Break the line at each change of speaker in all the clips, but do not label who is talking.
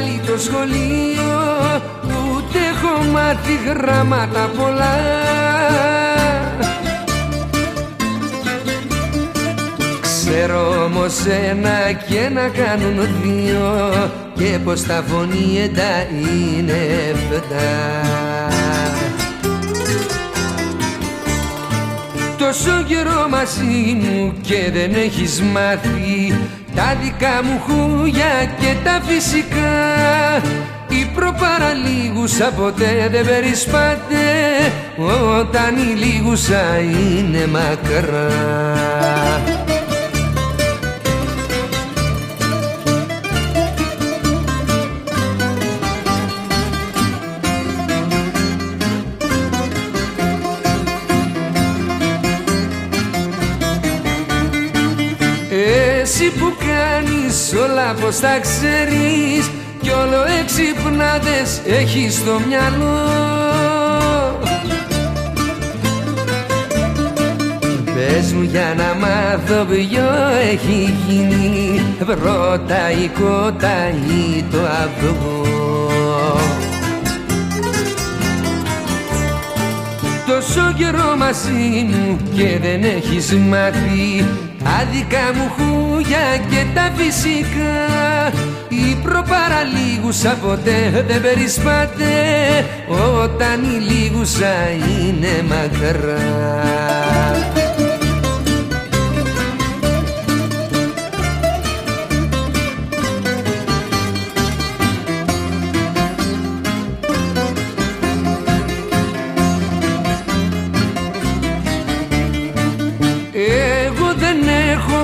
βγάλει το σχολείο Ούτε έχω μάθει γράμματα πολλά. Ξέρω όμως ένα και να κάνουν δύο Και πως τα φωνήεντα είναι εφτά Τόσο καιρό μαζί μου και δεν έχεις μάθει Τα δικά μου χούια και τα φυσικά Η προπαραλίγουσα ποτέ δεν περισπάται Όταν η λίγουσα είναι μακρά Εσύ που κάνεις όλα πως τα ξέρεις. Κι όλο εξυπνάδες έχεις στο μυαλό. Πες μου για να μάθω ποιο έχει γίνει. Πρώτα η κότα ή το αυγό. Τόσο καιρό μαζί μου και δεν έχεις μάθει τα δικά μου χούια και τα φυσικά. Η προπαραλίγουσα ποτέ δεν περισπάται. Όταν η λίγουσα είναι μακρά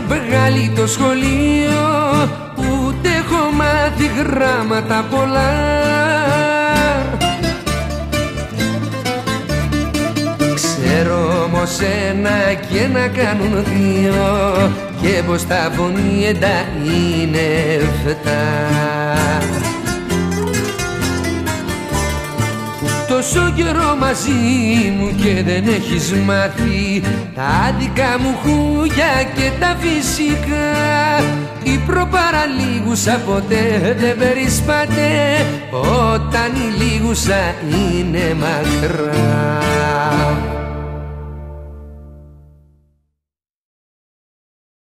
βγάλει το σχολείο Ούτε έχω μάθει γράμματα πολλά. Ξέρω όμως ένα και να κάνουν δύο Και πως τα φωνήεντα είναι φετά τόσο καιρό μαζί μου και δεν έχεις μάθει τα δικά μου χούια και τα φυσικά. Η προπαραλίγουσα ποτέ δεν περισπάται όταν η λίγουσα είναι μακρά